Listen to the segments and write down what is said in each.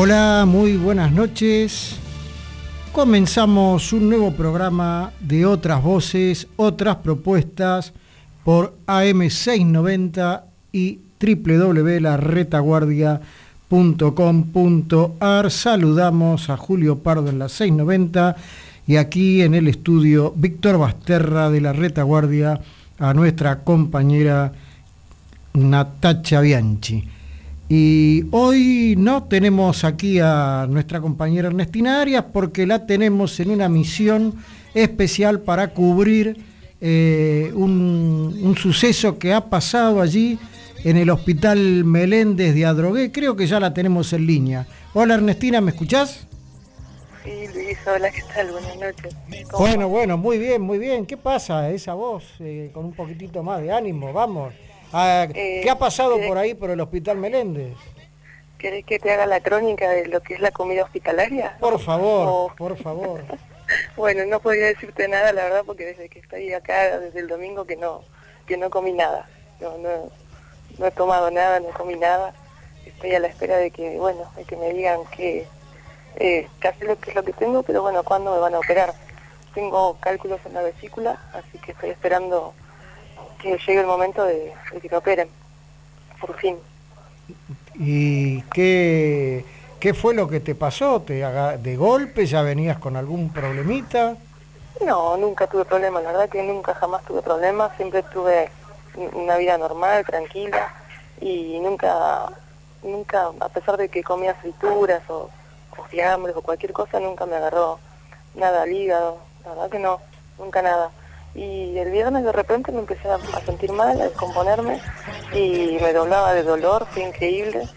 Hola, muy buenas noches. Comenzamos un nuevo programa de otras voces, otras propuestas por AM690 y www.laretaguardia.com.ar. Saludamos a Julio Pardo en la 690 y aquí en el estudio Víctor Basterra de la Retaguardia a nuestra compañera Natacha Bianchi. Y hoy no tenemos aquí a nuestra compañera Ernestina Arias porque la tenemos en una misión especial para cubrir eh, un, un, suceso que ha pasado allí en el Hospital Meléndez de Adrogué. Creo que ya la tenemos en línea. Hola Ernestina, ¿me escuchás? Sí, Luis, hola, ¿qué tal? Buenas noches. Bueno, bueno, muy bien, muy bien. ¿Qué pasa? Esa voz eh, con un poquitito más de ánimo, vamos. Ah, eh, ¿Qué ha pasado por ahí por el Hospital Meléndez? ¿Querés que te haga la crónica de lo que es la comida hospitalaria? Por favor, por favor. bueno, no podría decirte nada, la verdad, porque desde que estoy acá, desde el domingo, que no que no comí nada. No, no, no he tomado nada, no comí nada. Estoy a la espera de que, bueno, de que me digan que eh, casi lo que es lo que tengo, pero bueno, ¿cuándo me van a operar? Tengo cálculos en la vesícula, así que estoy esperando que llegue el momento de, que me operen, por fin. ¿Y qué, qué fue lo que te pasó? ¿Te ¿De golpe ya venías con algún problemita? No, nunca tuve problemas, la verdad que nunca jamás tuve problemas, siempre tuve una vida normal, tranquila, y nunca, nunca, a pesar de que comía frituras o, o fiambres o cualquier cosa, nunca me agarró nada al hígado, la verdad que no, nunca nada y el viernes de repente me empecé a, sentir mal, a descomponerme y me doblaba de dolor, fue increíble.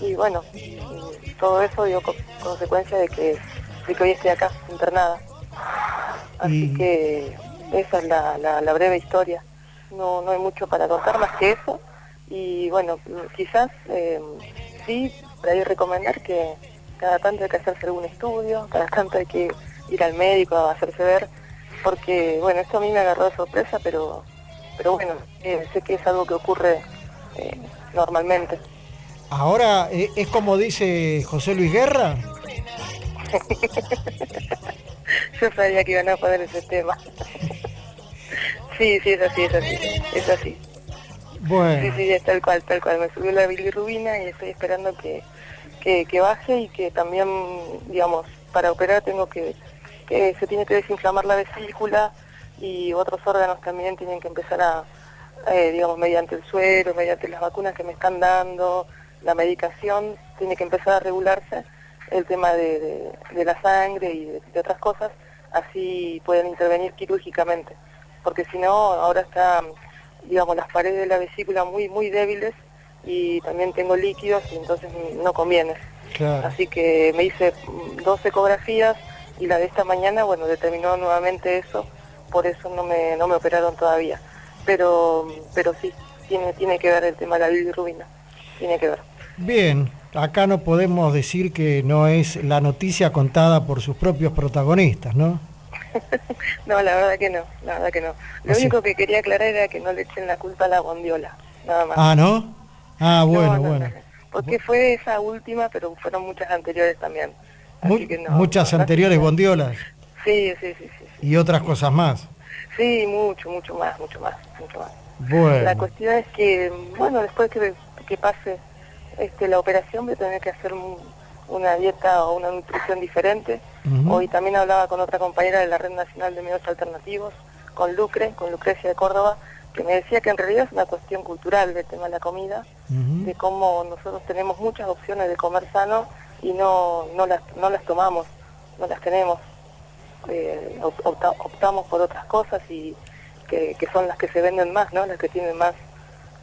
Y bueno, todo eso dio consecuencia de que, hoy estoy acá, internada. Así que esa es la, breve historia, no, no hay mucho para contar más que eso. Y bueno, quizás eh, sí, para recomendar que cada tanto hay que hacerse algún estudio, cada tanto hay que ir al médico a hacerse ver porque bueno, esto a mí me agarró de sorpresa, pero, pero bueno, eh, sé que es algo que ocurre eh, normalmente. Ahora, eh, ¿es como dice José Luis Guerra? Yo sabía que iban a poner ese tema. sí, sí, es así, es así, es así. Bueno. Sí, sí, es tal cual, tal cual. Me subió la bilirrubina y estoy esperando que, que baje y que también, digamos, para operar tengo que que se tiene que desinflamar la vesícula y otros órganos también tienen que empezar a, eh, digamos, mediante el suero, mediante las vacunas que me están dando, la medicación, tiene que empezar a regularse el tema de, la sangre y de, otras cosas, así pueden intervenir quirúrgicamente, porque si no, ahora están, digamos, las paredes de la vesícula muy, muy débiles y también tengo líquidos y entonces no conviene. Así que me hice dos ecografías, y la de esta mañana, bueno, determinó nuevamente eso, por eso no me, no me operaron todavía. Pero, pero sí, tiene, tiene que ver el tema de la bilirrubina, tiene que ver. Bien, acá no podemos decir que no es la noticia contada por sus propios protagonistas, ¿no? no, la verdad que no, la verdad que no. Lo ¿Ah, único que quería aclarar era que no le echen la culpa a la bondiola, nada más. Ah, ¿no? Ah, bueno, bueno. porque fue esa última, pero fueron muchas anteriores también muchas anteriores bondiolas. Sí, sí, sí, sí, Y otras cosas más. Sí, mucho, mucho más, mucho más, mucho más. Bueno. La cuestión es que, bueno, después que, que pase este, la operación voy a tener que hacer una dieta o una nutrición diferente. Hoy también hablaba con otra compañera de la Red Nacional de Medios Alternativos, con Lucre, con Lucrecia de Córdoba, que me decía que en realidad es una cuestión cultural del tema de la comida, de cómo nosotros tenemos muchas opciones de comer sano y no, no, las, no las tomamos, no las tenemos. Eh, optamos por otras cosas y que, son las que se venden más, ¿no? Las que tienen más,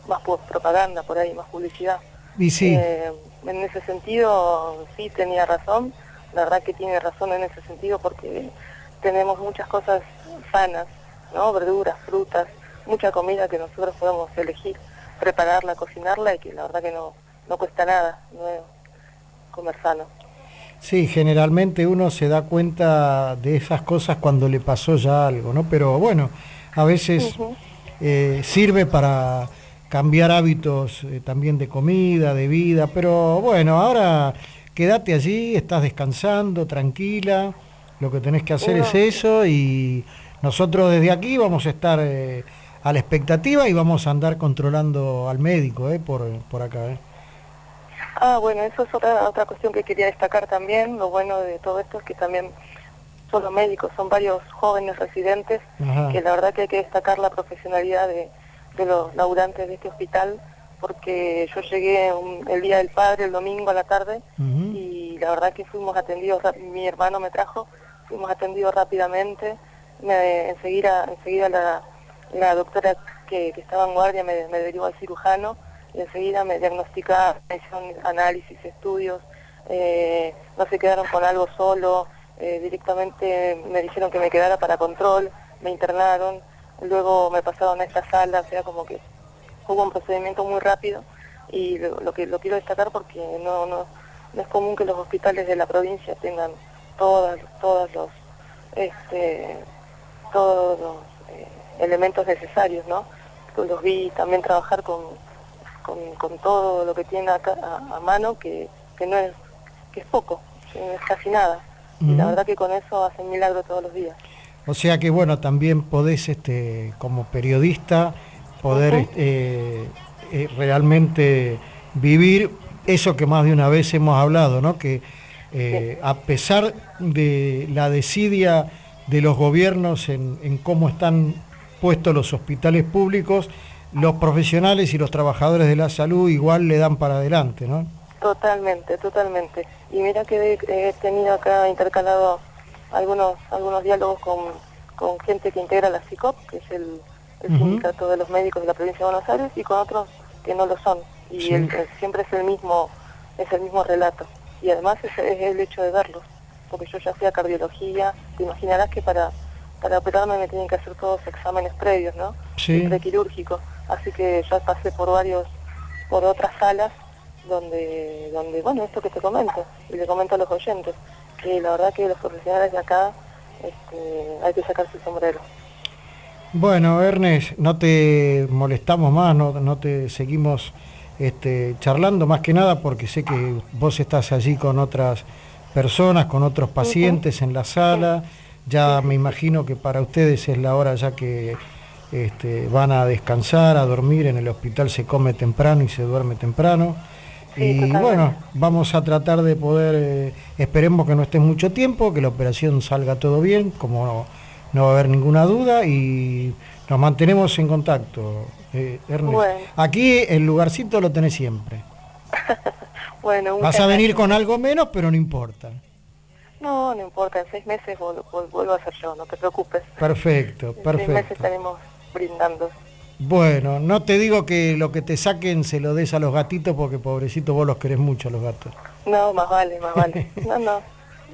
más propaganda por ahí, más publicidad. Y sí. Eh, en ese sentido sí tenía razón, la verdad que tiene razón en ese sentido porque tenemos muchas cosas sanas, ¿no? Verduras, frutas, mucha comida que nosotros podemos elegir, prepararla, cocinarla y que la verdad que no, no cuesta nada. ¿no? Comer sano. Sí, generalmente uno se da cuenta de esas cosas cuando le pasó ya algo, ¿no? Pero bueno, a veces eh, sirve para cambiar hábitos eh, también de comida, de vida, pero bueno, ahora quédate allí, estás descansando, tranquila, lo que tenés que hacer es eso y nosotros desde aquí vamos a estar eh, a la expectativa y vamos a andar controlando al médico eh, por, por acá. Eh. Ah, bueno, eso es otra, otra cuestión que quería destacar también. Lo bueno de todo esto es que también son los médicos, son varios jóvenes residentes, que la verdad que hay que destacar la profesionalidad de, los laburantes de este hospital, porque yo llegué el día del padre, el domingo a la tarde, y la verdad que fuimos atendidos, mi hermano me trajo, fuimos atendidos rápidamente, enseguida, enseguida la, doctora que, estaba en guardia me, me derivó al cirujano, enseguida me diagnosticaron, me hicieron análisis, estudios, eh, no se quedaron con algo solo, eh, directamente me dijeron que me quedara para control, me internaron, luego me pasaron a esta sala, o sea, como que hubo un procedimiento muy rápido y lo, que lo quiero destacar porque no, no, no es común que los hospitales de la provincia tengan todas, todos los, este, todos los eh, elementos necesarios, ¿no? Los vi también trabajar con con, todo lo que tiene acá a, mano, que, no es, que es poco, es casi nada. Y la verdad que con eso hacen milagro todos los días. O sea que bueno, también podés este, como periodista poder eh, eh, realmente vivir eso que más de una vez hemos hablado, ¿no? Que eh, a pesar de la desidia de los gobiernos en, en cómo están puestos los hospitales públicos, los profesionales y los trabajadores de la salud igual le dan para adelante, ¿no? Totalmente, totalmente. Y mira que he tenido acá intercalado algunos algunos diálogos con, con gente que integra la CICOP, que es el, sindicato de los médicos de la provincia de Buenos Aires, y con otros que no lo son. Y siempre es el mismo es el mismo relato. Y además es, el hecho de verlos, porque yo ya hacía cardiología, te imaginarás que para para operarme me tienen que hacer todos exámenes previos, ¿no? Sí. Prequirúrgicos así que ya pasé por varios, por otras salas donde, donde, bueno, esto que te comento, y le comento a los oyentes, que la verdad que los profesionales de acá este, hay que sacar su sombrero. Bueno, Ernest, no te molestamos más, no, no te seguimos este, charlando más que nada porque sé que vos estás allí con otras personas, con otros pacientes en la sala. Ya me imagino que para ustedes es la hora ya que este, van a descansar, a dormir, en el hospital se come temprano y se duerme temprano. y bueno, vamos a tratar de poder, eh, esperemos que no esté mucho tiempo, que la operación salga todo bien, como no, va a haber ninguna duda y nos mantenemos en contacto. Eh, Ernest. Aquí el lugarcito lo tenés siempre. bueno, Vas a venir con algo menos, pero no importa. No, no importa, en seis meses vuelvo, a ser yo, no te preocupes. Perfecto, perfecto. En seis meses estaremos brindando. Bueno, no te digo que lo que te saquen se lo des a los gatitos porque pobrecito vos los querés mucho los gatos. No, más vale, más vale. No, no,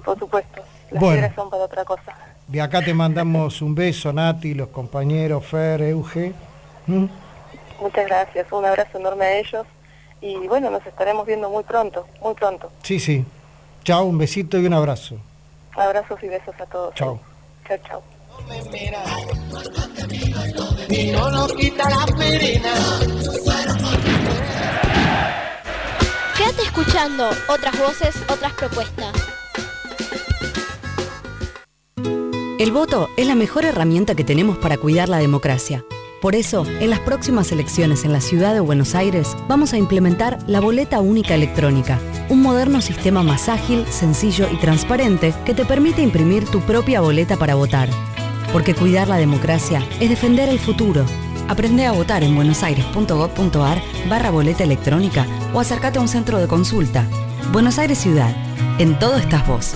por supuesto. Las bueno, son para otra cosa. De acá te mandamos un beso, Nati, los compañeros, Fer, Euge. ¿Mm? Muchas gracias, un abrazo enorme a ellos y bueno, nos estaremos viendo muy pronto, muy pronto. Sí, sí. Chao, un besito y un abrazo. Abrazos y besos a todos. Chao. Chao, chao no quita la Quédate escuchando otras voces, otras propuestas. El voto es la mejor herramienta que tenemos para cuidar la democracia. Por eso, en las próximas elecciones en la ciudad de Buenos Aires, vamos a implementar la boleta única electrónica, un moderno sistema más ágil, sencillo y transparente que te permite imprimir tu propia boleta para votar porque cuidar la democracia es defender el futuro. Aprende a votar en buenosaires.gov.ar barra boleta electrónica o acércate a un centro de consulta. Buenos Aires Ciudad. En todo estás vos.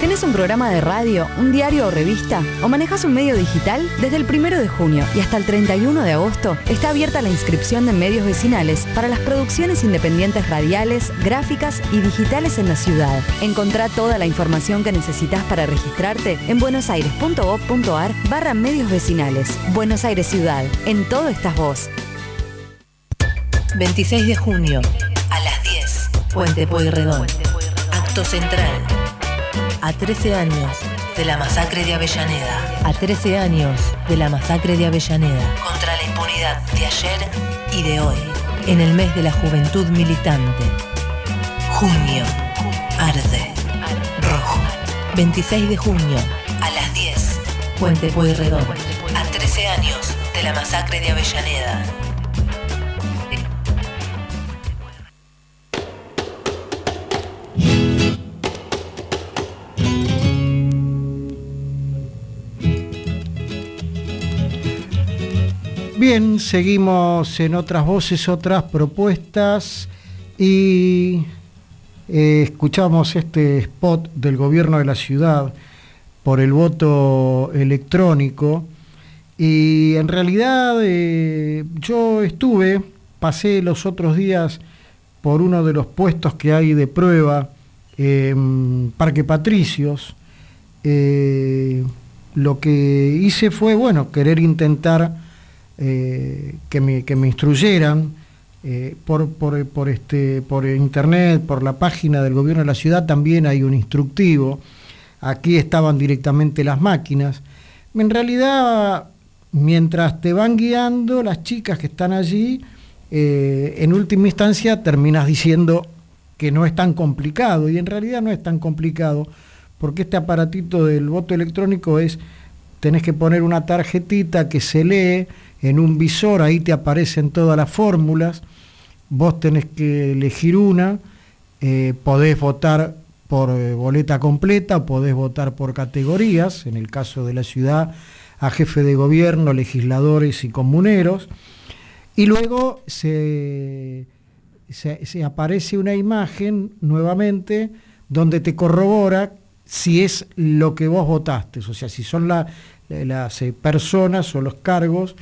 ¿Tenés un programa de radio, un diario o revista? ¿O manejas un medio digital? Desde el 1 de junio y hasta el 31 de agosto está abierta la inscripción de medios vecinales para las producciones independientes radiales, gráficas y digitales en la ciudad. Encontrá toda la información que necesitas para registrarte en buenosaires.gov.ar barra medios vecinales. Buenos Aires Ciudad. En todo estás vos. 26 de junio a las 10. Puente Pueyrredón. Acto central a 13 años de la masacre de Avellaneda. A 13 años de la masacre de Avellaneda. Contra la impunidad de ayer y de hoy. En el mes de la juventud militante. Junio. Arde. Rojo. 26 de junio. A las 10. Puente Pueyrredón. A 13 años de la masacre de Avellaneda. Bien, seguimos en otras voces, otras propuestas y eh, escuchamos este spot del gobierno de la ciudad por el voto electrónico y en realidad eh, yo estuve, pasé los otros días por uno de los puestos que hay de prueba en Parque Patricios. Eh, lo que hice fue, bueno, querer intentar eh, que, me, que, me, instruyeran eh, por, por, por, este, por internet, por la página del gobierno de la ciudad, también hay un instructivo. Aquí estaban directamente las máquinas. En realidad, mientras te van guiando, las chicas que están allí, eh, en última instancia terminas diciendo que no es tan complicado, y en realidad no es tan complicado, porque este aparatito del voto electrónico es, tenés que poner una tarjetita que se lee, en un visor, ahí te aparecen todas las fórmulas, vos tenés que elegir una, eh, podés votar por eh, boleta completa podés votar por categorías, en el caso de la ciudad, a jefe de gobierno, legisladores y comuneros, y luego se, se, aparece una imagen nuevamente donde te corrobora si es lo que vos votaste, o sea, si son las eh, personas o los cargos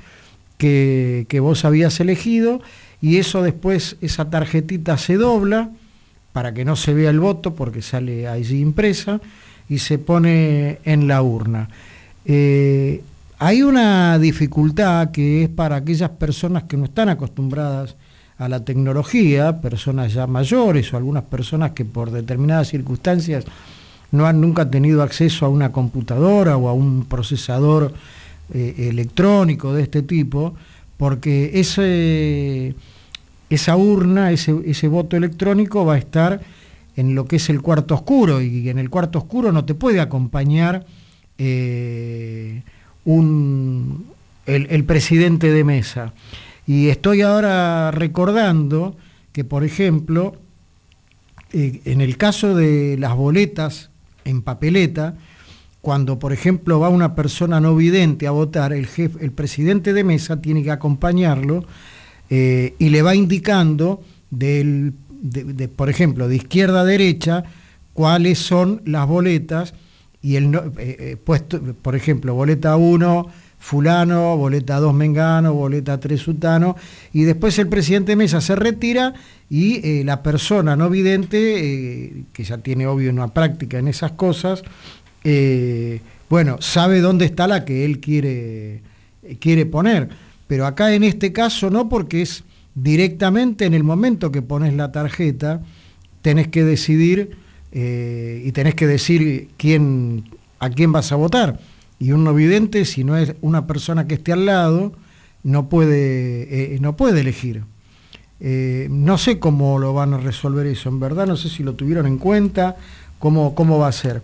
que, vos habías elegido y eso después, esa tarjetita se dobla para que no se vea el voto porque sale allí impresa y se pone en la urna. Eh, hay una dificultad que es para aquellas personas que no están acostumbradas a la tecnología, personas ya mayores o algunas personas que por determinadas circunstancias no han nunca tenido acceso a una computadora o a un procesador eh, electrónico de este tipo, porque ese, esa urna, ese, ese voto electrónico va a estar en lo que es el cuarto oscuro y en el cuarto oscuro no te puede acompañar eh, un, el, presidente de mesa. Y estoy ahora recordando que, por ejemplo, eh, en el caso de las boletas en papeleta, cuando, por ejemplo, va una persona no vidente a votar, el, jefe, el presidente de mesa tiene que acompañarlo eh, y le va indicando, por ejemplo, de izquierda a derecha, cuáles son las boletas y el eh, eh, puesto, por ejemplo, boleta 1 fulano, boleta 2 mengano, boleta 3 sutano, y después el presidente de mesa se retira y la persona no vidente, que ya tiene obvio una práctica en esas cosas, eh, bueno, sabe dónde está la que él quiere, quiere poner. Pero acá en este caso no, porque es directamente en el momento que pones la tarjeta, tenés que decidir eh, y tenés que decir quién, a quién vas a votar. Y un no vidente, si no es una persona que esté al lado, no puede, eh, no puede elegir. no sé cómo lo van a resolver eso, en verdad, no sé si lo tuvieron en cuenta, cómo, cómo va a ser.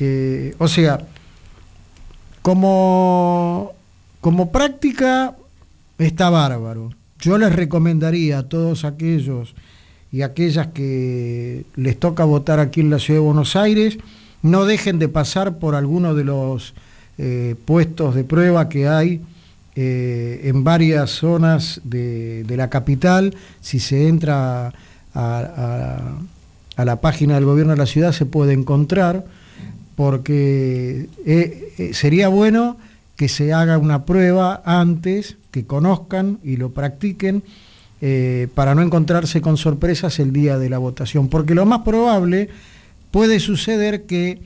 Eh, o sea, como, como práctica está bárbaro. Yo les recomendaría a todos aquellos y aquellas que les toca votar aquí en la ciudad de Buenos Aires, no dejen de pasar por alguno de los eh, puestos de prueba que hay eh, en varias zonas de, la capital. Si se entra a, a, la página del gobierno de la ciudad se puede encontrar porque eh, eh, sería bueno que se haga una prueba antes, que conozcan y lo practiquen, eh, para no encontrarse con sorpresas el día de la votación. Porque lo más probable puede suceder que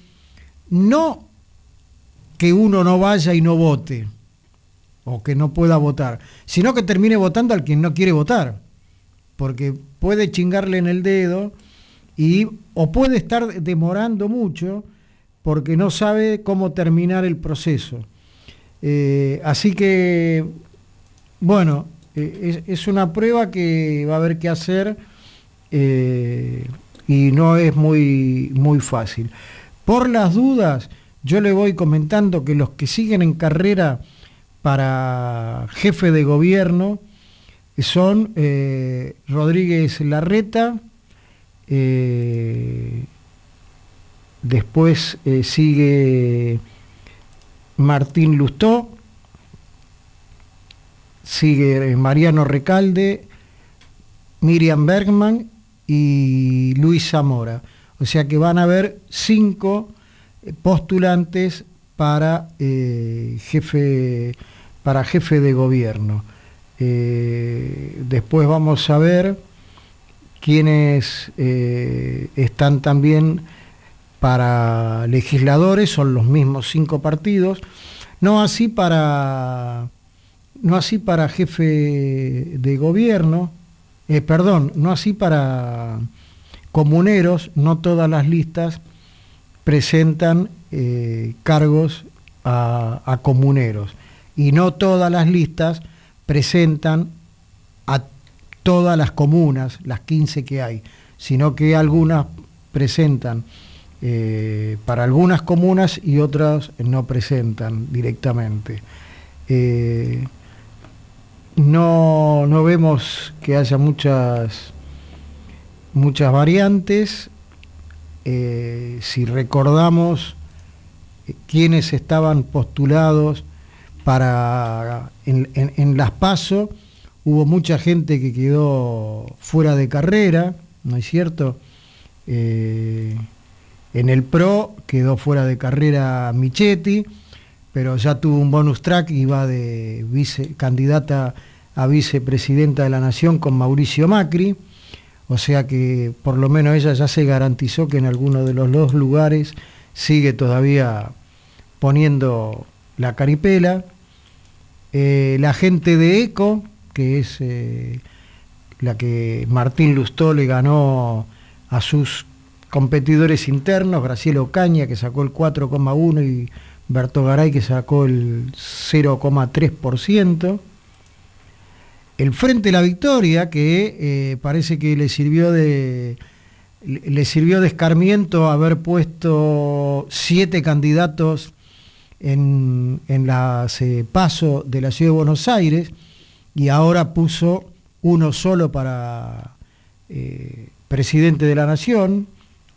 no que uno no vaya y no vote, o que no pueda votar, sino que termine votando al quien no quiere votar, porque puede chingarle en el dedo y o puede estar demorando mucho porque no sabe cómo terminar el proceso. Eh, así que, bueno, eh, es, una prueba que va a haber que hacer eh, y no es muy, muy fácil. Por las dudas, yo le voy comentando que los que siguen en carrera para jefe de gobierno son Rodríguez Larreta, después eh, sigue Martín Lustó, sigue Mariano Recalde, Miriam Bergman y Luis Zamora. O sea que van a haber cinco postulantes para jefe para jefe de gobierno. Eh, después vamos a ver quiénes eh, están también para legisladores, son los mismos cinco partidos, no así para, no así para jefe de gobierno, eh, perdón, no así para comuneros, no todas las listas presentan cargos a comuneros. Y no todas las listas presentan a todas las comunas, las 15 que hay, sino que algunas presentan eh, para algunas comunas y otras no presentan directamente. Eh, no, no, vemos que haya muchas, muchas variantes. Eh, si recordamos quiénes estaban postulados para en, las PASO hubo mucha gente que quedó fuera de carrera, ¿no es cierto? En el PRO quedó fuera de carrera Michetti, pero ya tuvo un bonus track y va de candidata a vicepresidenta de la Nación con Mauricio Macri, o sea que por lo menos ella ya se garantizó que en alguno de los dos lugares sigue todavía poniendo la caripela. Eh, la gente de ECO, que es eh, la que Martín Lustó le ganó a sus competidores internos, Graciela Ocaña, que sacó el 4,1 y Berto Garay, que sacó el 0,3%. El Frente de la Victoria, que eh, parece que le sirvió de le sirvió de escarmiento haber puesto siete candidatos en, en las eh, paso de la ciudad de Buenos Aires y ahora puso uno solo para eh, presidente de la nación,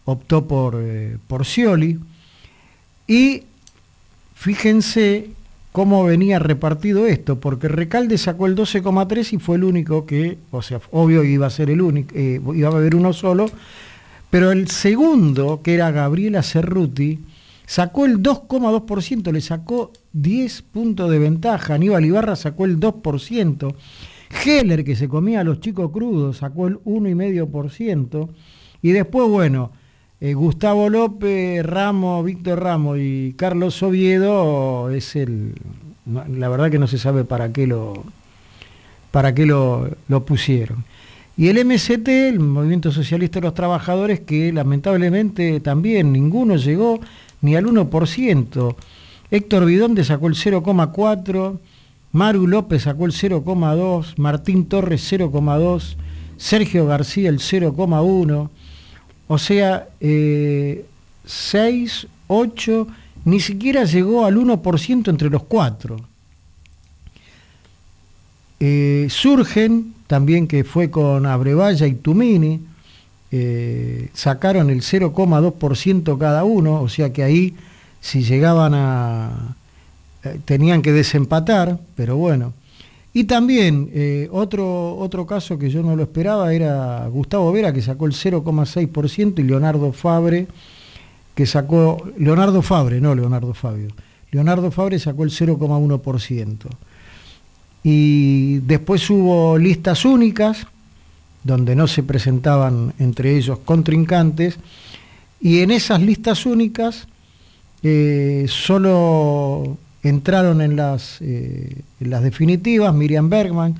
optó por, eh, por Scioli, y fíjense cómo venía repartido esto, porque Recalde sacó el 12,3 y fue el único que, o sea, obvio iba a ser el único, iba a haber uno solo, pero el segundo, que era Gabriela Cerruti, sacó el 2,2%, le sacó 10 puntos de ventaja. Aníbal Ibarra sacó el 2%. Heller, que se comía a los chicos crudos, sacó el 1,5%. Y después, bueno, eh, Gustavo López, Ramos, Víctor Ramos y Carlos Oviedo es el. La verdad que no se sabe para qué lo, para qué lo, lo pusieron. Y el MCT, el Movimiento Socialista de los Trabajadores, que lamentablemente también ninguno llegó ni al 1%. Héctor Bidonde sacó el 0,4%, Maru López sacó el 0,2%, Martín Torres 0,2%, Sergio García el 0,1%, o sea, 6, eh, 8, ni siquiera llegó al 1% entre los cuatro. Eh, surgen, también que fue con Abrevaya y Tumini, eh, sacaron el 0,2% cada uno, o sea que ahí si llegaban a... Tenían que desempatar, pero bueno. Y también eh, otro, otro caso que yo no lo esperaba era Gustavo Vera, que sacó el 0,6%, y Leonardo Fabre, que sacó... Leonardo Fabre, no Leonardo Fabio. Leonardo Fabre sacó el 0,1%. Y después hubo listas únicas, donde no se presentaban entre ellos contrincantes, y en esas listas únicas eh, solo entraron en las, eh, en las definitivas Miriam Bergman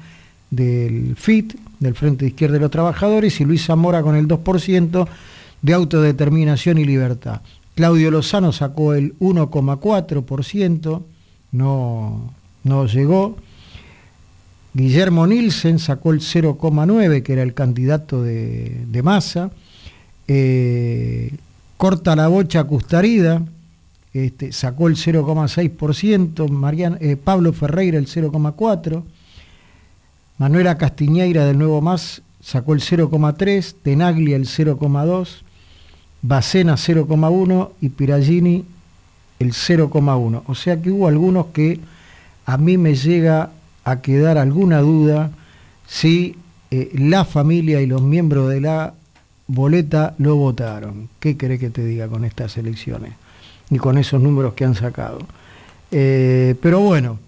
del FIT, del Frente de Izquierda de los Trabajadores, y Luis Zamora con el 2% de autodeterminación y libertad. Claudio Lozano sacó el 1,4%, no, no llegó. Guillermo Nielsen sacó el 0,9, que era el candidato de, masa. Eh, corta la bocha Custarida, este, sacó el 0,6%, eh, Pablo Ferreira el 0,4%, Manuela Castiñeira del Nuevo Más sacó el 0,3%, Tenaglia el 0,2%, Bacena 0,1% y Piragini el 0,1%. O sea que hubo algunos que a mí me llega a quedar alguna duda si eh, la familia y los miembros de la boleta lo votaron. ¿Qué querés que te diga con estas elecciones? Y con esos números que han sacado. Eh, pero bueno,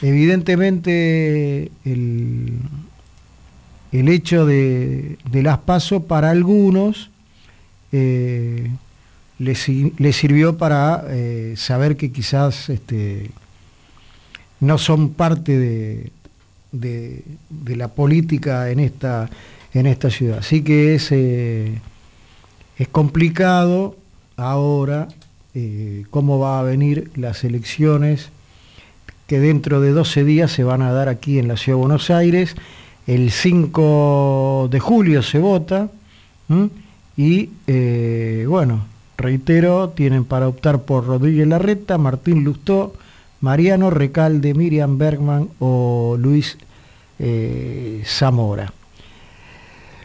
evidentemente el, el hecho de, las pasos para algunos eh, les, sirvió para eh, saber que quizás este, no son parte de, de, la política en esta, en esta ciudad. Así que es, es complicado ahora eh, cómo va a venir las elecciones que dentro de 12 días se van a dar aquí en la Ciudad de Buenos Aires. El 5 de julio se vota y eh, bueno, reitero, tienen para optar por Rodríguez Larreta, Martín Lustó, Mariano Recalde, Miriam Bergman o Luis eh, Zamora.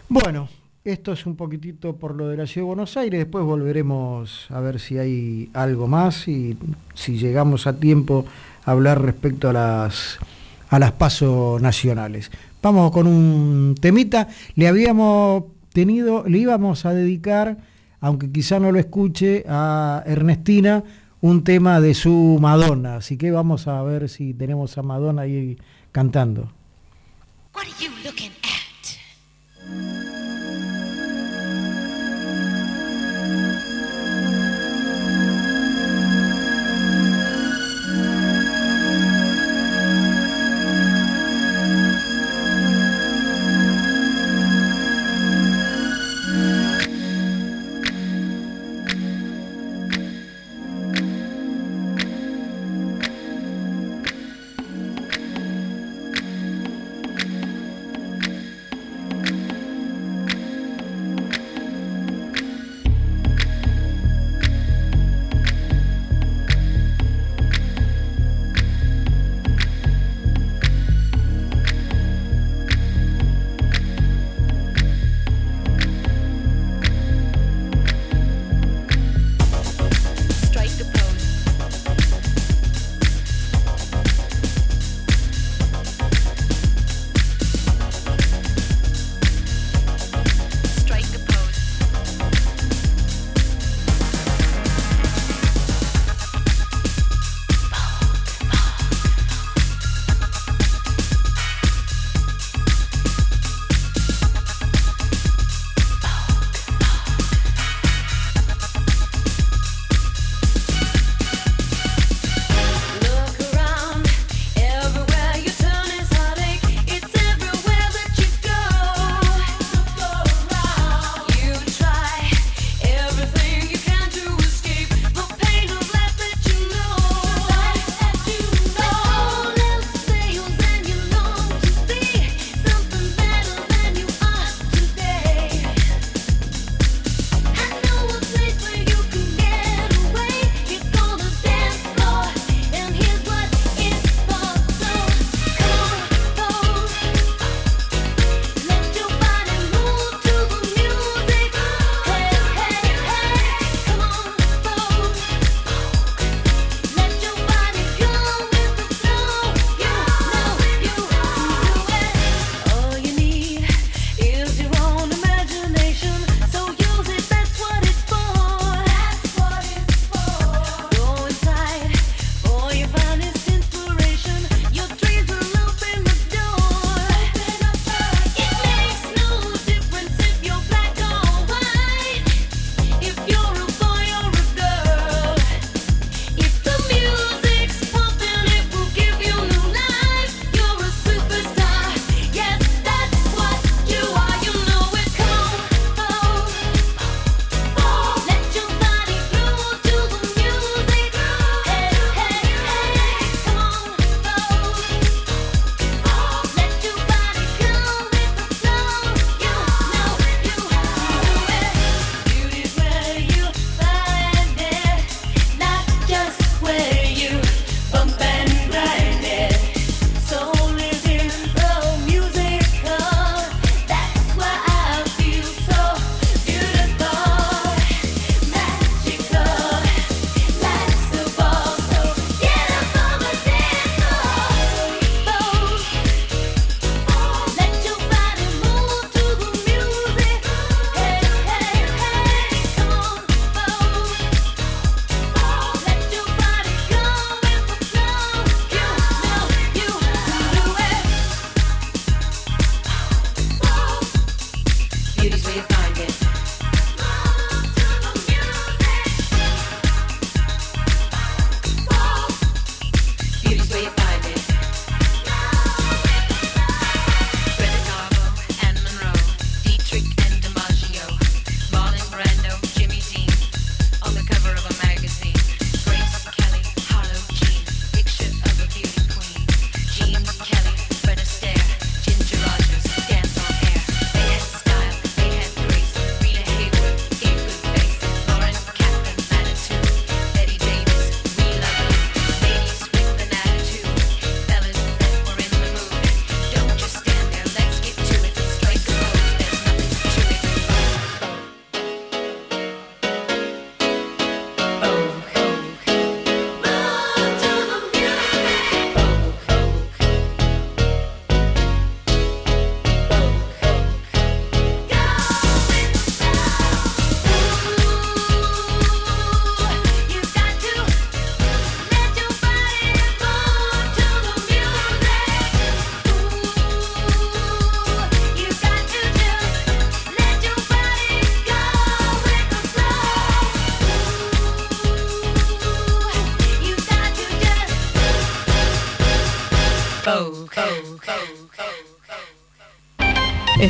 Bueno, esto es un poquitito por lo de la Ciudad de Buenos Aires, después volveremos a ver si hay algo más y si llegamos a tiempo a hablar respecto a las, a las pasos nacionales. Vamos con un temita, le habíamos tenido, le íbamos a dedicar, aunque quizá no lo escuche, a Ernestina un tema de su Madonna, así que vamos a ver si tenemos a Madonna ahí cantando. What are you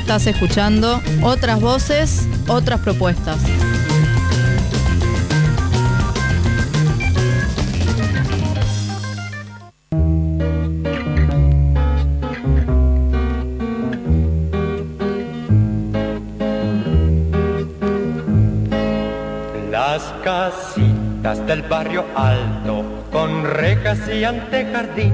Estás escuchando otras voces, otras propuestas. Las casitas del barrio alto, con rejas y antejardín,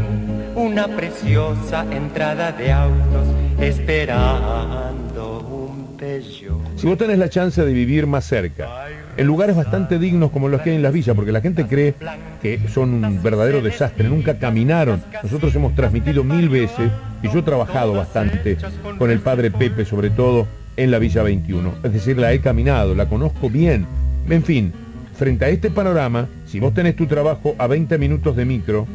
una preciosa entrada de autos esperando un Peugeot. Si vos tenés la chance de vivir más cerca, en lugares bastante dignos como los que hay en las villas, porque la gente cree que son un verdadero desastre, nunca caminaron. Nosotros hemos transmitido mil veces, y yo he trabajado bastante con el padre Pepe, sobre todo en la Villa 21. Es decir, la he caminado, la conozco bien. En fin, frente a este panorama, si vos tenés tu trabajo a 20 minutos de micro,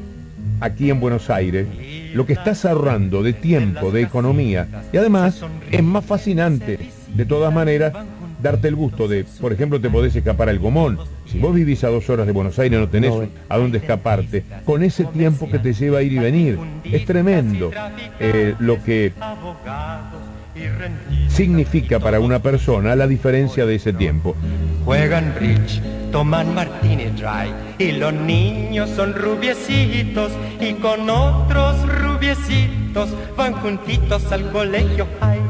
aquí en Buenos Aires, lo que estás ahorrando de tiempo, de economía, y además es más fascinante, de todas maneras, darte el gusto de, por ejemplo, te podés escapar al Gomón. Si vos vivís a dos horas de Buenos Aires no tenés a dónde escaparte, con ese tiempo que te lleva a ir y venir. Es tremendo eh, lo que significa para una persona la diferencia de ese tiempo. Juegan Rich, toman Martini Dry y los niños son rubiecitos y con otros rubiecitos van juntitos al colegio high.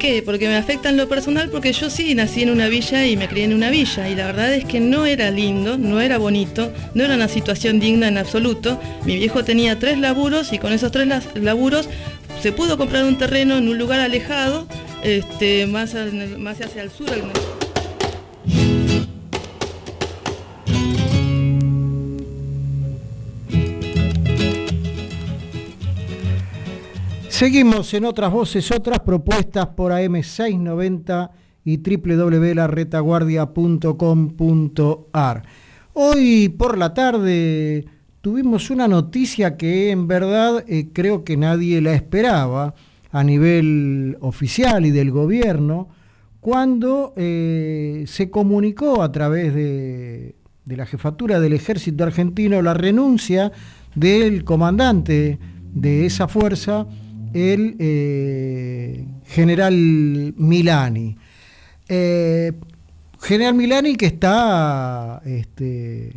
Qué? Porque me afecta en lo personal, porque yo sí nací en una villa y me crié en una villa, y la verdad es que no era lindo, no era bonito, no era una situación digna en absoluto. Mi viejo tenía tres laburos y con esos tres laburos se pudo comprar un terreno en un lugar alejado, este, más, más hacia el sur. Seguimos en otras voces, otras propuestas por AM690 y www.laretaguardia.com.ar. Hoy por la tarde tuvimos una noticia que en verdad eh, creo que nadie la esperaba a nivel oficial y del gobierno cuando eh, se comunicó a través de la jefatura del ejército argentino la renuncia del comandante de esa fuerza, el eh, general Milani. Eh, general Milani que está este,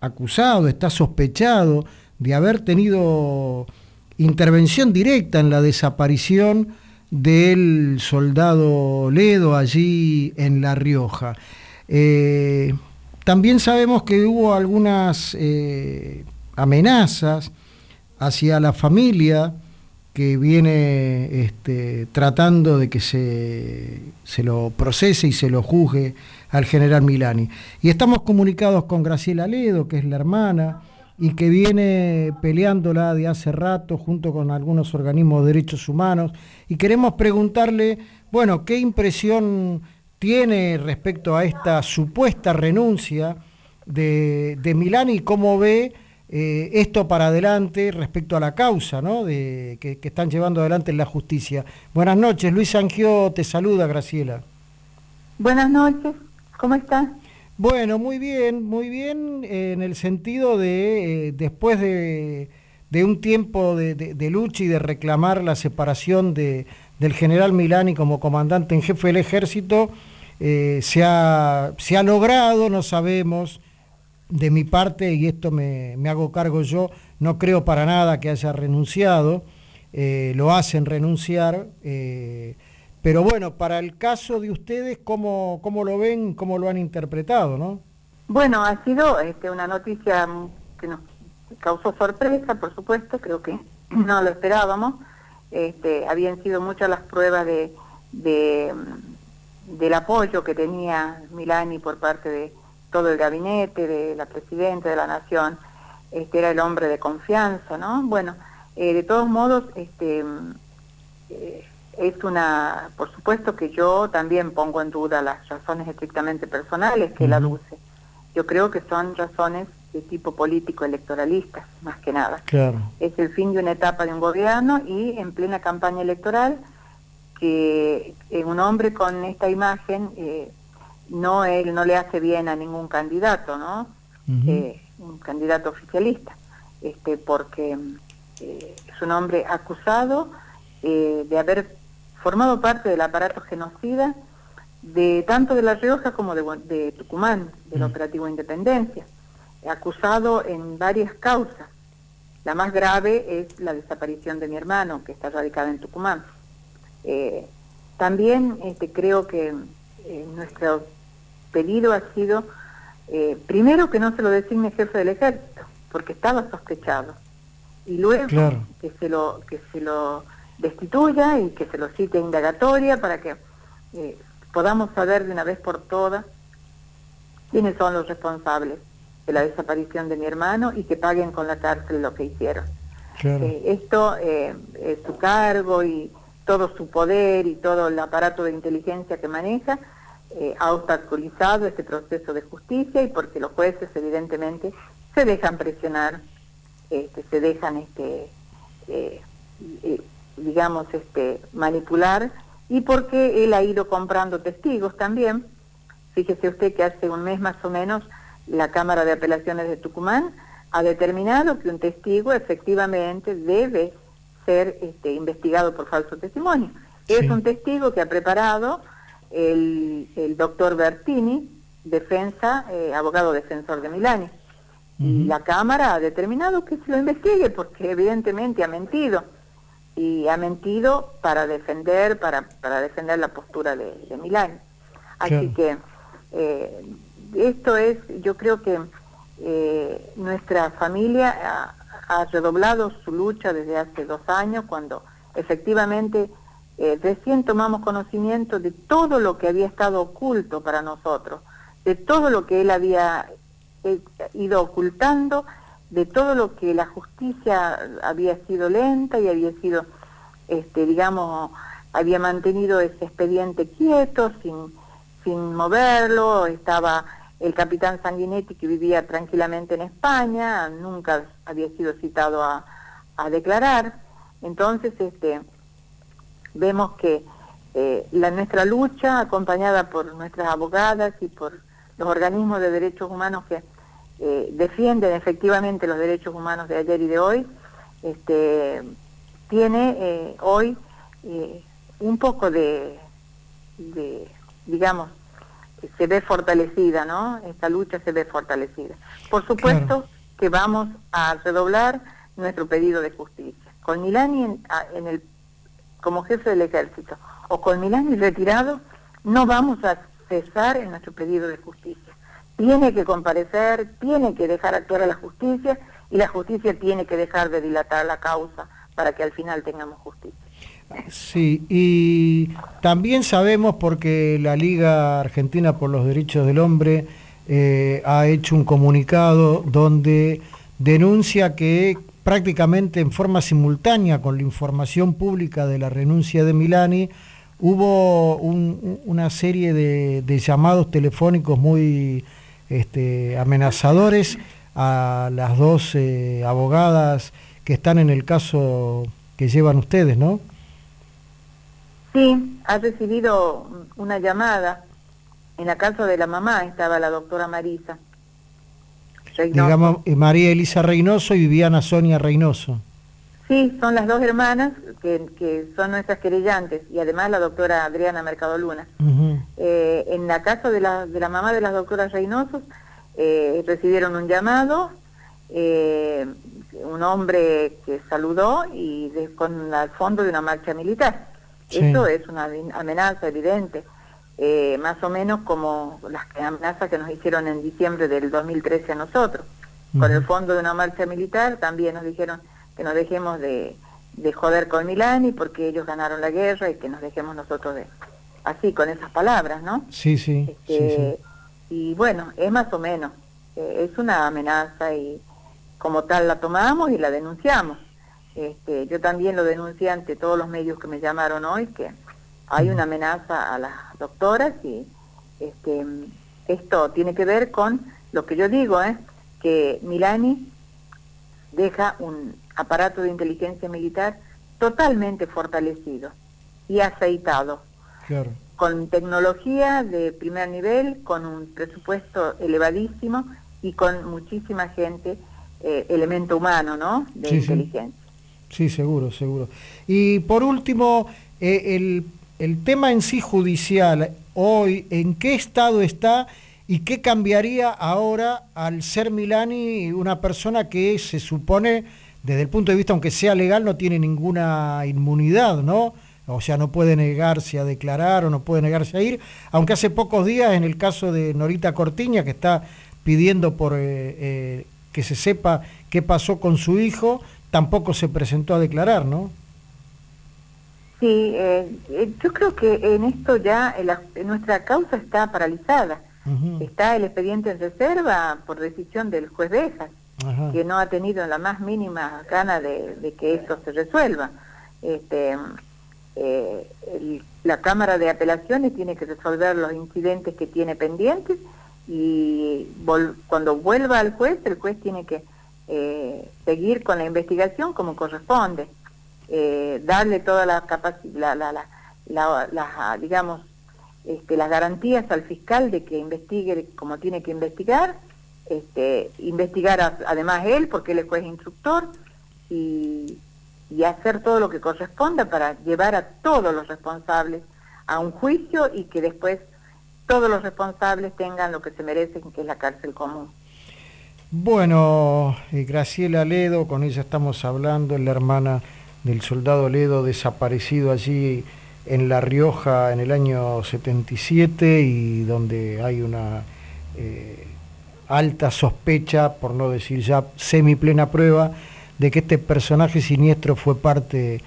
acusado, está sospechado de haber tenido intervención directa en la desaparición del soldado Ledo allí en La Rioja. Eh, también sabemos que hubo algunas amenazas hacia la familia que viene este, tratando de que se, se, lo procese y se lo juzgue al general Milani. Y estamos comunicados con Graciela Ledo, que es la hermana, y que viene peleándola de hace rato junto con algunos organismos de derechos humanos. Y queremos preguntarle, bueno, ¿qué impresión tiene respecto a esta supuesta renuncia de, de Milani y cómo ve eh, esto para adelante respecto a la causa ¿no? de, que, que, están llevando adelante en la justicia. Buenas noches, Luis Sangió te saluda, Graciela. Buenas noches, ¿cómo estás? Bueno, muy bien, muy bien, eh, en el sentido de, eh, después de, de, un tiempo de, de, lucha y de reclamar la separación de, del general Milani como comandante en jefe del ejército, se, ha, se ha logrado, no sabemos, de mi parte, y esto me, me, hago cargo yo, no creo para nada que haya renunciado, eh, lo hacen renunciar, eh, pero bueno, para el caso de ustedes, ¿cómo, cómo lo ven, cómo lo han interpretado, no? Bueno, ha sido este, una noticia que nos causó sorpresa, por supuesto, creo que no lo esperábamos, este, habían sido muchas las pruebas de, de, del apoyo que tenía Milani por parte de todo el gabinete, de la Presidenta de la Nación, este era el hombre de confianza, ¿no? Bueno, eh, de todos modos, este, eh, es una, por supuesto que yo también pongo en duda las razones estrictamente personales que él aduce. Yo creo que son razones de tipo político electoralista, más que nada. Claro. Es el fin de una etapa de un gobierno y en plena campaña electoral que un hombre con esta imagen eh, no él no le hace bien a ningún candidato, ¿no? Eh, un candidato oficialista, este, porque eh, es un hombre acusado de haber formado parte del aparato genocida de tanto de La Rioja como de, Tucumán, del operativo Independencia, acusado en varias causas. La más grave es la desaparición de mi hermano, que está radicada en Tucumán. Eh, también este, creo que eh, nuestro pedido ha sido, eh, primero, que no se lo designe jefe del ejército, porque estaba sospechado, y luego que, se lo, que se lo destituya y que se lo cite indagatoria para que podamos saber de una vez por todas quiénes son los responsables de la desaparición de mi hermano y que paguen con la cárcel lo que hicieron. esto es su cargo y todo su poder y todo el aparato de inteligencia que maneja, eh, ha obstaculizado este proceso de justicia y porque los jueces evidentemente se dejan presionar, este, se dejan, este, eh, eh, digamos, este, manipular y porque él ha ido comprando testigos también. Fíjese usted que hace un mes más o menos la Cámara de Apelaciones de Tucumán ha determinado que un testigo efectivamente debe ser este, investigado por falso testimonio. Es un testigo que ha preparado el, el doctor Bertini, defensa, eh, abogado defensor de Milani. Y la Cámara ha determinado que se lo investigue porque evidentemente ha mentido. Y ha mentido para defender, para, para defender la postura de, de Milani. Así que eh, esto es, yo creo que eh, nuestra familia ha redoblado su lucha desde hace dos años, cuando efectivamente eh, recién tomamos conocimiento de todo lo que había estado oculto para nosotros, de todo lo que él había eh, ido ocultando, de todo lo que la justicia había sido lenta y había sido, este, digamos, había mantenido ese expediente quieto, sin, sin moverlo, estaba el capitán Sanguinetti que vivía tranquilamente en España, nunca había sido citado a, declarar. Entonces, este, vemos que eh, la, nuestra lucha, acompañada por nuestras abogadas y por los organismos de derechos humanos que eh, defienden efectivamente los derechos humanos de ayer y de hoy, este, tiene eh, hoy un poco de, digamos, se ve fortalecida, ¿no? Esta lucha se ve fortalecida. Por supuesto vamos a redoblar nuestro pedido de justicia. Con Milani en, el, como jefe del ejército o con Milani retirado, no vamos a cesar en nuestro pedido de justicia. Tiene que comparecer, tiene que dejar actuar a la justicia y la justicia tiene que dejar de dilatar la causa para que al final tengamos justicia. Sí, y también sabemos porque la Liga Argentina por los Derechos del Hombre eh, ha hecho un comunicado donde denuncia que prácticamente en forma simultánea con la información pública de la renuncia de Milani, hubo una serie de, llamados telefónicos muy este, amenazadores a las dos eh, abogadas que están en el caso que llevan ustedes, ¿no? Sí, ha recibido una llamada. En la casa de la mamá estaba la doctora Marisa. Digamos, eh, María Elisa Reynoso y Viviana Sonia Reynoso. Sí, son las dos hermanas que, son nuestras querellantes y además la doctora Adriana Mercado Luna. Eh, en la casa de la, de la mamá de las doctoras Reynosos eh, recibieron un llamado, un hombre que saludó y con al fondo de una marcha militar. Eso es una amenaza evidente, eh, más o menos como las amenazas que nos hicieron en diciembre del 2013 a nosotros. Con el fondo de una marcha militar también nos dijeron que nos dejemos de, joder con Milani porque ellos ganaron la guerra y que nos dejemos nosotros de... Así, con esas palabras, ¿no? Sí, sí. Este, y bueno, es más o menos. Eh, es una amenaza y como tal la tomamos y la denunciamos. Este, yo también lo denuncié ante todos los medios que me llamaron hoy, que hay una amenaza a las doctoras y este, esto tiene que ver con lo que yo digo, ¿eh? que Milani deja un aparato de inteligencia militar totalmente fortalecido, y aceitado. Claro. Con tecnología de primer nivel, con un presupuesto elevadísimo y con muchísima gente, eh, elemento humano, ¿no? De Sí, sí. inteligencia. Sí, seguro, seguro. Y por último, eh, el, el tema en sí judicial, hoy, ¿en qué estado está y qué cambiaría ahora al ser Milani una persona que se supone, desde el punto de vista, aunque sea legal, no tiene ninguna inmunidad, ¿no? O sea, no puede negarse a declarar o no puede negarse a ir, aunque hace pocos días, en el caso de Norita Cortiña, que está pidiendo por eh, eh, que se sepa qué pasó con su hijo, tampoco se presentó a declarar, ¿no? Sí, eh, eh, yo creo que en esto ya la- nuestra causa está paralizada. Está el expediente en reserva por decisión del juez Bejas, que no ha tenido la más mínima gana de, de que eso se resuelva. Este, eh, el- la Cámara de Apelaciones tiene que resolver los incidentes que tiene pendientes y vol- cuando vuelva al juez, el juez tiene que eh, seguir con la investigación como corresponde, eh, darle toda la capacidad, la, la, la- la- digamos, este, las garantías al fiscal de que investigue como tiene que investigar, este, investigar además él, porque él es juez instructor, y, y hacer todo lo que corresponda para llevar a todos los responsables a un juicio y que después todos los responsables tengan lo que se merecen, que es la cárcel común. Bueno, eh, Graciela Ledo, con ella estamos hablando, la hermana del soldado Ledo desaparecido allí en La Rioja en el año 77 y donde hay una eh, alta sospecha, por no decir ya semiplena prueba, de que este personaje siniestro fue parte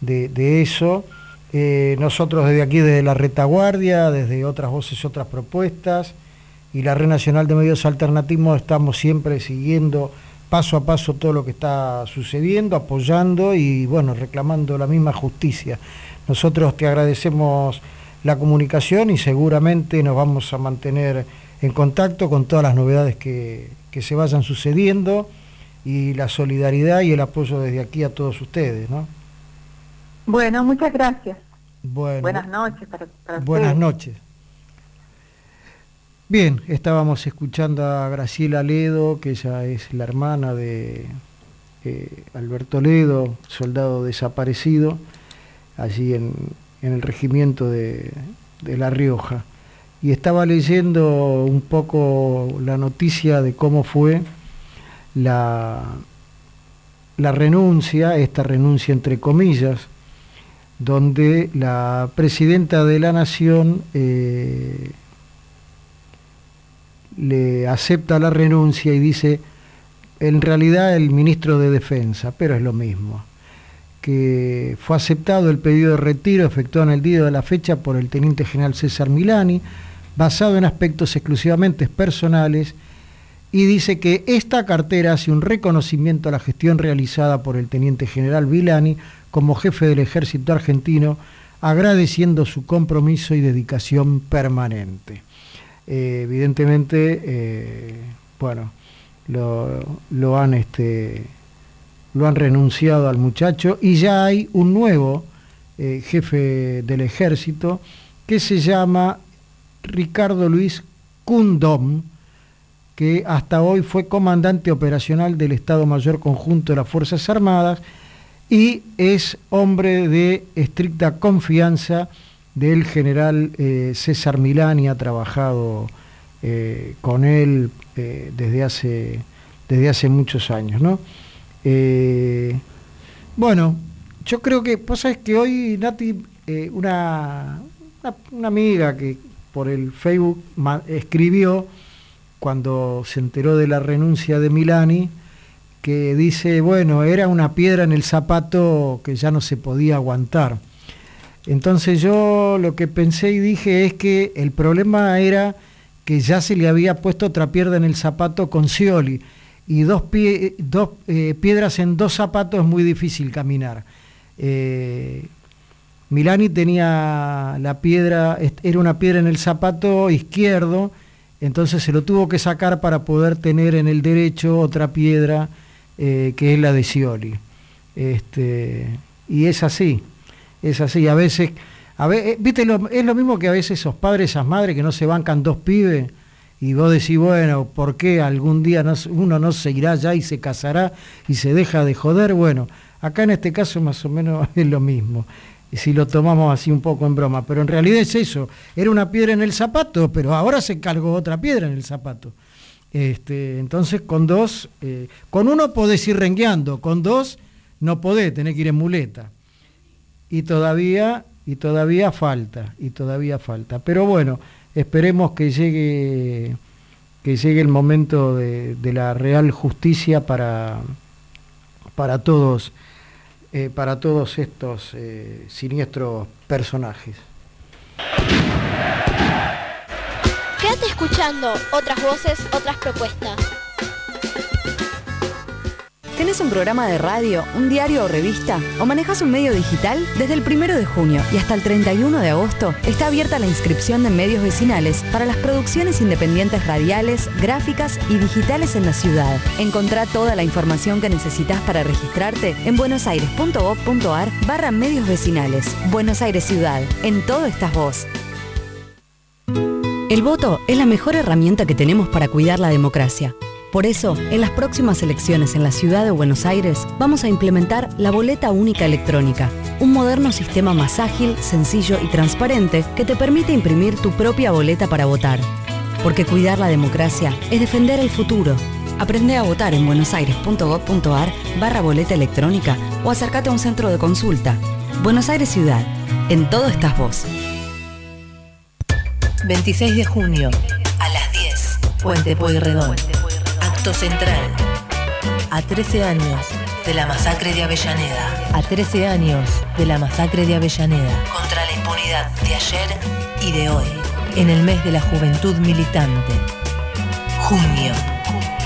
de, eso. Eh, nosotros desde aquí, desde la retaguardia, desde otras voces, otras propuestas, y la Red Nacional de Medios Alternativos estamos siempre siguiendo paso a paso todo lo que está sucediendo, apoyando y bueno, reclamando la misma justicia. Nosotros te agradecemos la comunicación y seguramente nos vamos a mantener en contacto con todas las novedades que, que se vayan sucediendo y la solidaridad y el apoyo desde aquí a todos ustedes, ¿no? Bueno, muchas gracias. Bueno, Buenas noches para, para buenas ustedes. noches. Bien, estábamos escuchando a Graciela Ledo, que ella es la hermana de eh, Alberto Ledo, soldado desaparecido, allí en, el regimiento de, de La Rioja. Y estaba leyendo un poco la noticia de cómo fue la, la renuncia, esta renuncia entre comillas, donde la presidenta de la Nación eh, le acepta la renuncia y dice, en realidad el ministro de Defensa, pero es lo mismo, que fue aceptado el pedido de retiro efectuado en el día de la fecha por el teniente general César Milani, basado en aspectos exclusivamente personales, y dice que esta cartera hace un reconocimiento a la gestión realizada por el teniente general Milani como jefe del ejército argentino, agradeciendo su compromiso y dedicación permanente. Eh, evidentemente, eh, bueno, lo, lo han este, lo han renunciado al muchacho y ya hay un nuevo eh, jefe del ejército que se llama Ricardo Luis Cundom, que hasta hoy fue comandante operacional del Estado Mayor Conjunto de las Fuerzas Armadas y es hombre de estricta confianza del general eh, César Milani, ha trabajado eh, con él eh, desde, hace, desde hace muchos años. ¿no? Bueno, yo creo que, vos sabés que hoy, Nati, una, una, amiga que por el Facebook escribió cuando se enteró de la renuncia de Milani, que dice, bueno, era una piedra en el zapato que ya no se podía aguantar. Entonces yo lo que pensé y dije es que el problema era que ya se le había puesto otra piedra en el zapato con Scioli y dos, eh, piedras en dos zapatos es muy difícil caminar. Eh, Milani tenía la piedra, era una piedra en el zapato izquierdo, entonces se lo tuvo que sacar para poder tener en el derecho otra piedra eh, que es la de Scioli. Este, y es así. Es así, a veces, a veces viste, es lo mismo que a veces esos padres, esas madres que no se bancan dos pibes y vos decís, bueno, ¿por qué algún día uno no se irá ya y se casará y se deja de joder? Bueno, acá en este caso más o menos es lo mismo si lo tomamos así un poco en broma, pero en realidad es eso, era una piedra en el zapato, pero ahora se cargó otra piedra en el zapato. Este, entonces con dos, eh, con uno podés ir rengueando, con dos no podés, tenés que ir en muleta. Y todavía, y todavía falta, y todavía falta. Pero bueno, esperemos que llegue, que llegue el momento de, la real justicia para, para todos eh, para todos estos eh, siniestros personajes. Quédate escuchando otras voces, otras propuestas. ¿Tenés un programa de radio, un diario o revista? ¿O manejas un medio digital? Desde el 1 de junio y hasta el 31 de agosto está abierta la inscripción de medios vecinales para las producciones independientes radiales, gráficas y digitales en la ciudad. Encontrá toda la información que necesitas para registrarte en buenosaires.gov.ar barra medios vecinales. Buenos Aires Ciudad. En todo estás vos. El voto es la mejor herramienta que tenemos para cuidar la democracia. Por eso, en las próximas elecciones en la ciudad de Buenos Aires, vamos a implementar la boleta única electrónica, un moderno sistema más ágil, sencillo y transparente que te permite imprimir tu propia boleta para votar. Porque cuidar la democracia es defender el futuro. Aprende a votar en buenosaires.gov.ar barra boleta electrónica o acércate a un centro de consulta. Buenos Aires Ciudad. En todo estás vos. 26 de junio, a las 10, Puente Pueyrredón. Acto central. A 13 años de la masacre de Avellaneda. A 13 años de la masacre de Avellaneda. Contra la impunidad de ayer y de hoy. En el mes de la juventud militante. Junio.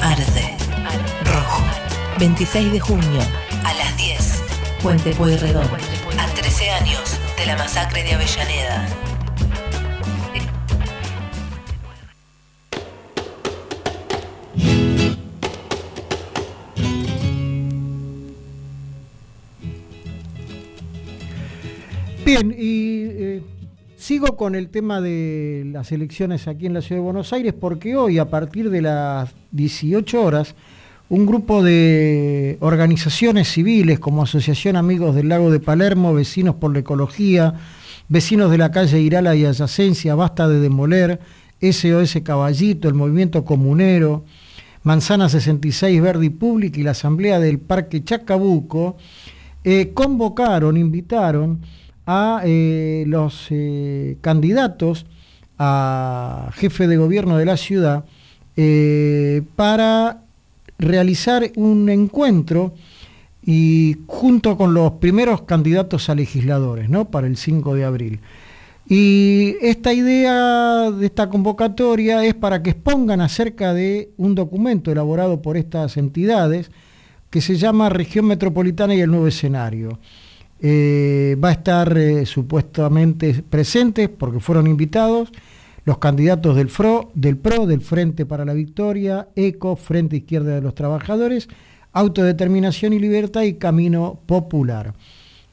Arde. Rojo. 26 de junio. A las 10. Puente Pueyrredón. A 13 años de la masacre de Avellaneda. Bien, y eh, sigo con el tema de las elecciones aquí en la Ciudad de Buenos Aires porque hoy a partir de las 18 horas un grupo de organizaciones civiles como Asociación Amigos del Lago de Palermo, Vecinos por la Ecología, Vecinos de la calle Irala y Adyacencia, Basta de Demoler, SOS Caballito, el Movimiento Comunero, Manzana 66 Verde y Pública y la Asamblea del Parque Chacabuco, eh, convocaron, invitaron a eh, los eh, candidatos a jefe de gobierno de la ciudad eh, para realizar un encuentro y junto con los primeros candidatos a legisladores, ¿no? Para el 5 de abril. Y esta idea de esta convocatoria es para que expongan acerca de un documento elaborado por estas entidades que se llama Región Metropolitana y el Nuevo Escenario. Eh, va a estar eh, supuestamente presentes porque fueron invitados los candidatos del FRO, del PRO, del Frente para la Victoria, ECO, Frente Izquierda de los Trabajadores, Autodeterminación y Libertad y Camino Popular.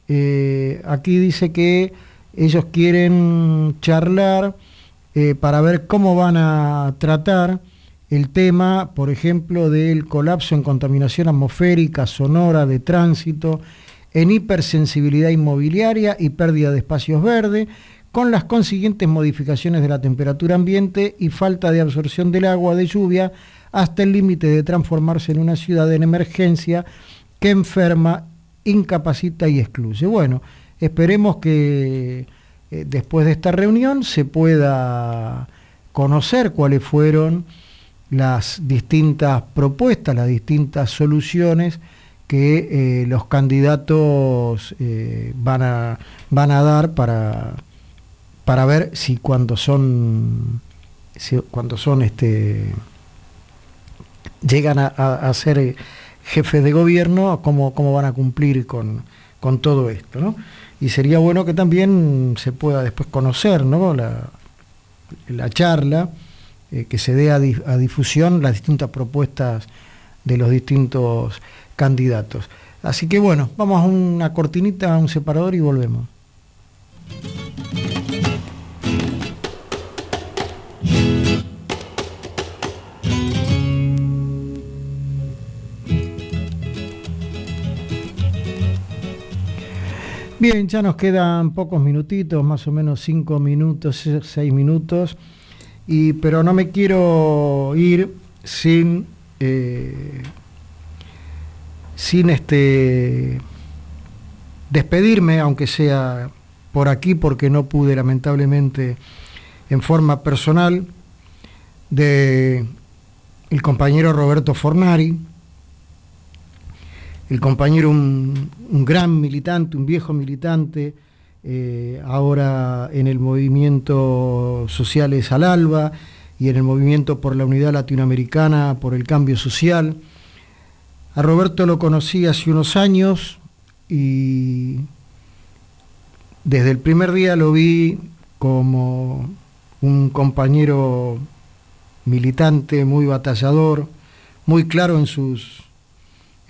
Eh, aquí dice que ellos quieren charlar para ver cómo van a tratar el tema, por ejemplo, del colapso en contaminación atmosférica, sonora, de tránsito, en hipersensibilidad inmobiliaria y pérdida de espacios verdes, con las consiguientes modificaciones de la temperatura ambiente y falta de absorción del agua de lluvia hasta el límite de transformarse en una ciudad en emergencia que enferma, incapacita y excluye. Bueno, esperemos que eh, después de esta reunión se pueda conocer cuáles fueron las distintas propuestas, las distintas soluciones que eh, los candidatos eh, van, a, van a dar para, para ver si cuando son cuando son este llegan a, ser jefes de gobierno, cómo, cómo van a cumplir con, con todo esto, ¿no? Y sería bueno que también se pueda después conocer, ¿no? La, la charla, eh, que se dé a, a difusión las distintas propuestas de los distintos candidatos. Así que bueno, vamos a una cortinita, a un separador y volvemos. Bien, ya nos quedan pocos minutitos, más o menos cinco minutos, seis minutos, y, pero no me quiero ir sin, eh, sin este, despedirme, aunque sea por aquí, porque no pude lamentablemente en forma personal, de el compañero Roberto Fornari, el compañero, un, gran militante, un viejo militante, eh, ahora en el movimiento Sociales al Alba y en el movimiento por la unidad latinoamericana, por el cambio social. A Roberto lo conocí hace unos años y desde el primer día lo vi como un compañero militante, muy batallador, muy claro en sus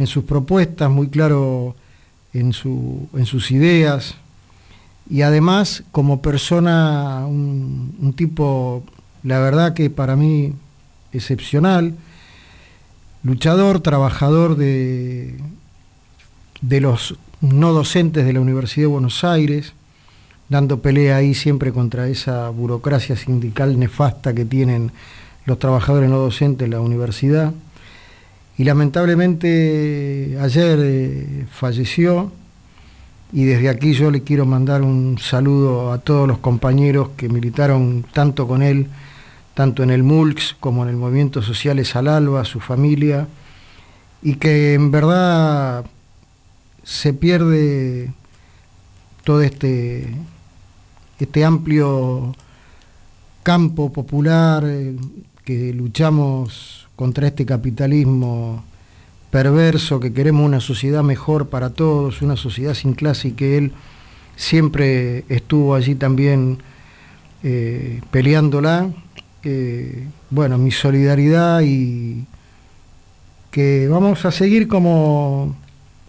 en sus propuestas, muy claro en, su, en sus ideas. Y además como persona un, tipo, la verdad que para mí excepcional, luchador, trabajador de, de los no docentes de la Universidad de Buenos Aires, dando pelea ahí siempre contra esa burocracia sindical nefasta que tienen los trabajadores no docentes de la universidad. Y lamentablemente ayer eh, falleció y desde aquí yo le quiero mandar un saludo a todos los compañeros que militaron tanto con él, tanto en el MULX como en el Movimiento Sociales al Alba, su familia, y que en verdad se pierde todo este, este amplio campo popular eh, que luchamos contra este capitalismo perverso, que queremos una sociedad mejor para todos, una sociedad sin clase y que él siempre estuvo allí también eh, peleándola. Bueno, mi solidaridad y que vamos a seguir como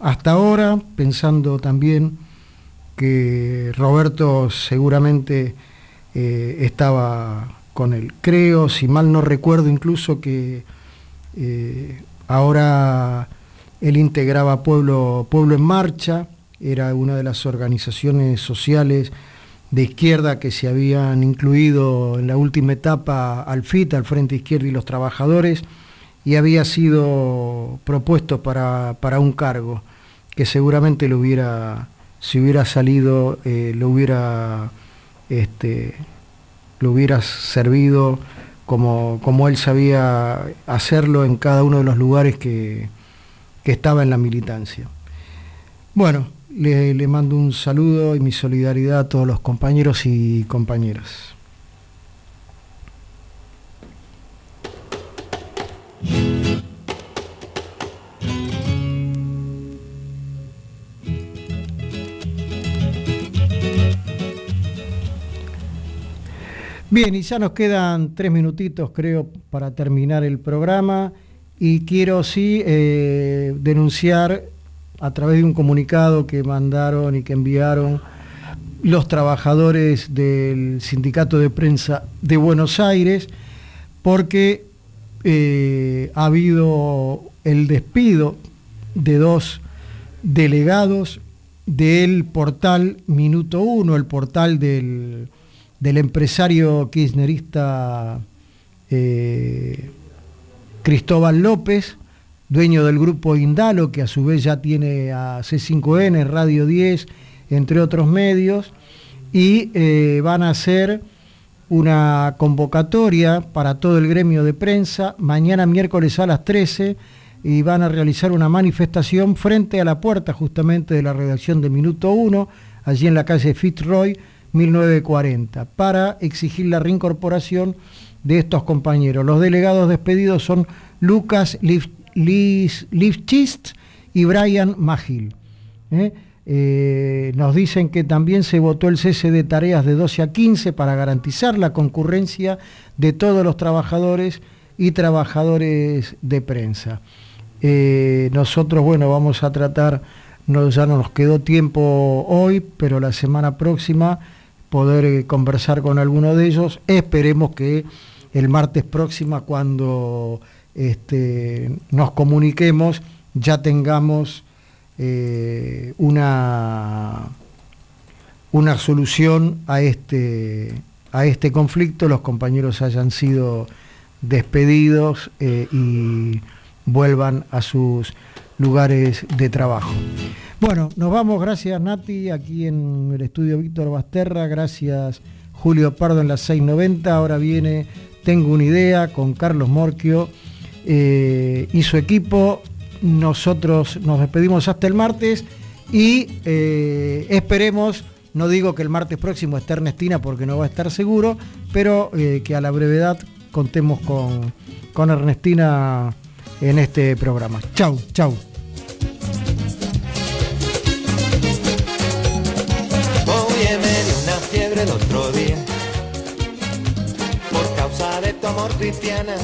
hasta ahora, pensando también que Roberto seguramente eh, estaba con él. Creo, si mal no recuerdo, incluso que eh, ahora él integraba Pueblo, Pueblo en Marcha, era una de las organizaciones sociales de izquierda que se habían incluido en la última etapa al FIT, al Frente Izquierda y los Trabajadores, y había sido propuesto para, un cargo que seguramente lo hubiera, si hubiera salido, eh, lo hubiera, este, lo hubiera servido como, él sabía hacerlo en cada uno de los lugares que, estaba en la militancia. Bueno, le, mando un saludo y mi solidaridad a todos los compañeros y compañeras. Bien, y ya nos quedan tres minutitos, creo, para terminar el programa. Y quiero sí eh, denunciar a través de un comunicado que mandaron y que enviaron los trabajadores del Sindicato de Prensa de Buenos Aires, porque eh, ha habido el despido de dos delegados del portal Minuto Uno, el portal del del empresario kirchnerista eh, Cristóbal López, dueño del grupo Indalo, que a su vez ya tiene a C5N, Radio 10, entre otros medios, y eh, van a hacer una convocatoria para todo el gremio de prensa mañana miércoles a las 13 y van a realizar una manifestación frente a la puerta justamente de la redacción de Minuto 1, allí en la calle Fitzroy, 1940 para exigir la reincorporación de estos compañeros. Los delegados despedidos son Lucas Lifchist y Brian Magil. ¿eh? Eh, nos dicen que también se votó el cese de tareas de 12 a 15 para garantizar la concurrencia de todos los trabajadores y trabajadores de prensa. Eh, nosotros, bueno, vamos a tratar, no, ya no nos quedó tiempo hoy, pero la semana próxima poder conversar con alguno de ellos. Esperemos que el martes próximo, cuando este, nos comuniquemos, ya tengamos eh, una, una solución a este, a este conflicto, los compañeros hayan sido despedidos eh, y vuelvan a sus lugares de trabajo. Bueno, nos vamos, gracias Nati, aquí en el estudio Víctor Basterra, gracias Julio Pardo en las 690, ahora viene Tengo una idea con Carlos Morquio eh, y su equipo. Nosotros nos despedimos hasta el martes y eh, esperemos, no digo que el martes próximo esté Ernestina porque no va a estar seguro, pero eh, que a la brevedad contemos con, con Ernestina en este programa. Chau, chau. el otro día por causa de tu amor cristiana